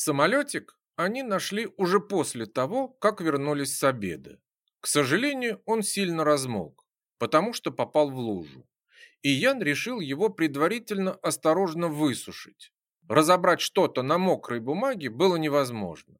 Самолетик они нашли уже после того, как вернулись с обеда. К сожалению, он сильно размок, потому что попал в лужу. И Ян решил его предварительно осторожно высушить. Разобрать что-то на мокрой бумаге было невозможно.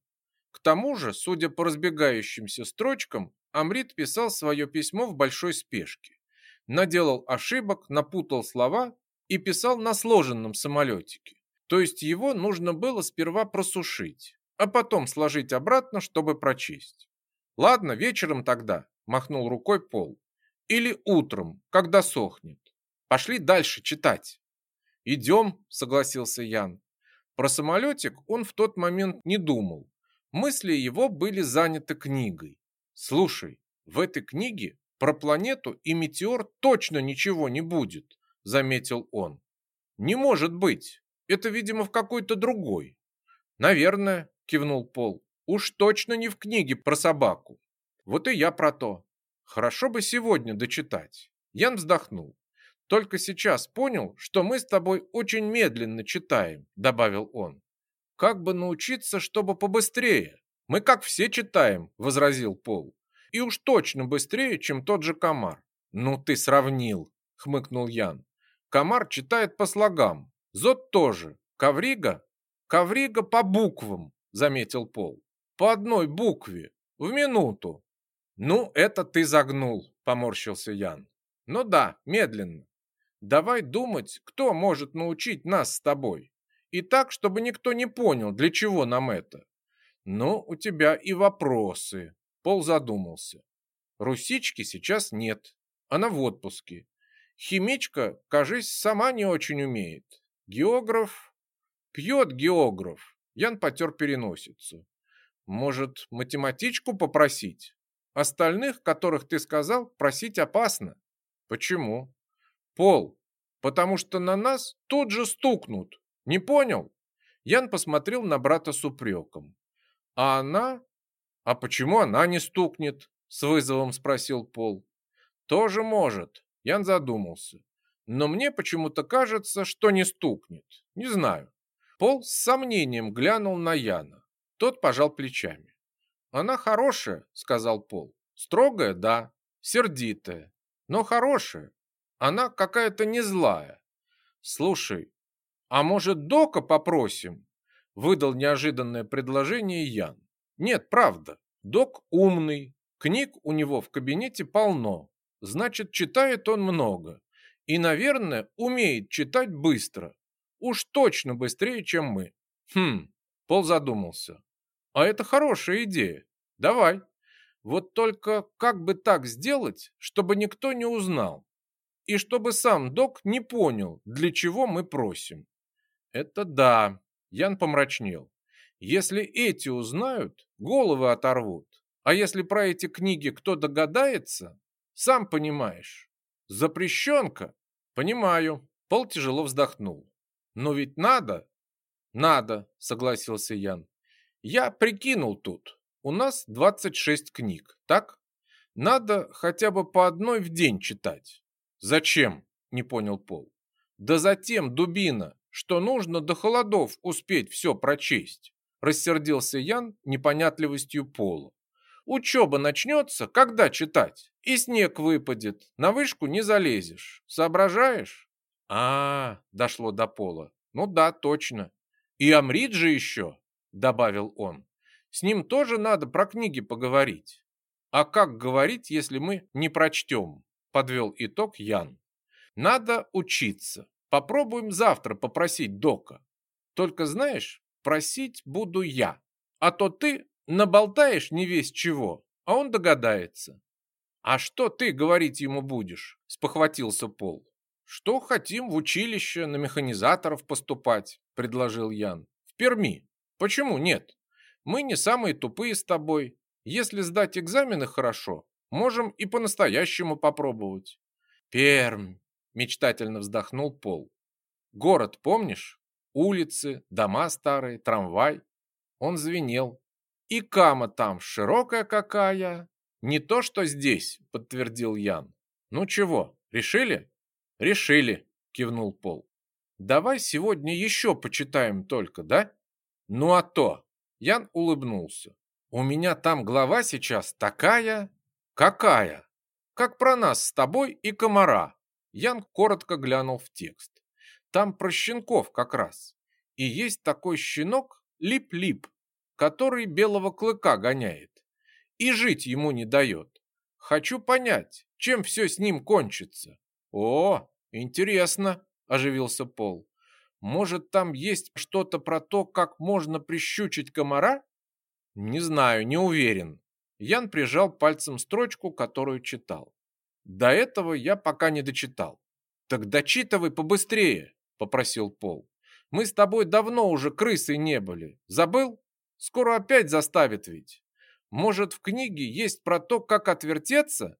К тому же, судя по разбегающимся строчкам, Амрит писал свое письмо в большой спешке. Наделал ошибок, напутал слова и писал на сложенном самолетике. То есть его нужно было сперва просушить, а потом сложить обратно, чтобы прочесть. Ладно, вечером тогда, махнул рукой Пол. Или утром, когда сохнет. Пошли дальше читать. Идем, согласился Ян. Про самолетик он в тот момент не думал. Мысли его были заняты книгой. Слушай, в этой книге про планету и метеор точно ничего не будет, заметил он. Не может быть. Это, видимо, в какой-то другой. Наверное, кивнул Пол. Уж точно не в книге про собаку. Вот и я про то. Хорошо бы сегодня дочитать. Ян вздохнул. Только сейчас понял, что мы с тобой очень медленно читаем, добавил он. Как бы научиться, чтобы побыстрее? Мы как все читаем, возразил Пол. И уж точно быстрее, чем тот же комар. Ну ты сравнил, хмыкнул Ян. Комар читает по слогам, Зод тоже. Коврига? Коврига по буквам, заметил Пол. По одной букве. В минуту. Ну, это ты загнул, поморщился Ян. Ну да, медленно. Давай думать, кто может научить нас с тобой. И так, чтобы никто не понял, для чего нам это. Ну, у тебя и вопросы. Пол задумался. Русички сейчас нет. Она в отпуске. Химичка, кажись, сама не очень умеет. Географ? Пьет географ. Ян потер переносицу. Может, математичку попросить? Остальных, которых ты сказал, просить опасно. Почему? Пол, потому что на нас тут же стукнут. Не понял? Ян посмотрел на брата с упреком. А она? А почему она не стукнет? С вызовом спросил Пол. Тоже может. Ян задумался но мне почему-то кажется, что не стукнет. Не знаю. Пол с сомнением глянул на Яна. Тот пожал плечами. Она хорошая, сказал Пол. Строгая, да, сердитая, но хорошая. Она какая-то не злая. Слушай, а может Дока попросим? Выдал неожиданное предложение Ян. Нет, правда. Док умный, книг у него в кабинете полно. Значит, читает он много. И, наверное, умеет читать быстро. Уж точно быстрее, чем мы. Хм, Пол задумался. А это хорошая идея. Давай. Вот только как бы так сделать, чтобы никто не узнал? И чтобы сам док не понял, для чего мы просим. Это да. Ян помрачнел. Если эти узнают, головы оторвут. А если про эти книги кто догадается, сам понимаешь, запрещенка Понимаю. Пол тяжело вздохнул. Но ведь надо. Надо, согласился Ян. Я прикинул тут. У нас 26 книг, так? Надо хотя бы по одной в день читать. Зачем? Не понял Пол. Да затем, дубина, что нужно до холодов успеть все прочесть. Рассердился Ян непонятливостью Пола. Учеба начнется, когда читать? И снег выпадет, на вышку не залезешь. Соображаешь? А, -а, -а дошло до пола. Ну да, точно. И Амрит же еще, добавил он. С ним тоже надо про книги поговорить. А как говорить, если мы не прочтем? Подвел итог Ян. Надо учиться. Попробуем завтра попросить Дока. Только знаешь, просить буду я. А то ты Наболтаешь не весь чего, а он догадается. А что ты говорить ему будешь? Спохватился Пол. Что хотим в училище на механизаторов поступать, предложил Ян. В Перми. Почему нет? Мы не самые тупые с тобой. Если сдать экзамены хорошо, можем и по-настоящему попробовать. Пермь, мечтательно вздохнул Пол. Город помнишь? Улицы, дома старые, трамвай. Он звенел, и кама там широкая какая. Не то, что здесь, подтвердил Ян. Ну чего, решили? Решили, кивнул Пол. Давай сегодня еще почитаем только, да? Ну а то. Ян улыбнулся. У меня там глава сейчас такая... Какая? Как про нас с тобой и комара. Ян коротко глянул в текст. Там про щенков как раз. И есть такой щенок Лип-Лип, который белого клыка гоняет. И жить ему не дает. Хочу понять, чем все с ним кончится. О, интересно, оживился Пол. Может, там есть что-то про то, как можно прищучить комара? Не знаю, не уверен. Ян прижал пальцем строчку, которую читал. До этого я пока не дочитал. Так дочитывай побыстрее, попросил Пол. Мы с тобой давно уже крысы не были. Забыл? Скоро опять заставит ведь. Может, в книге есть про то, как отвертеться?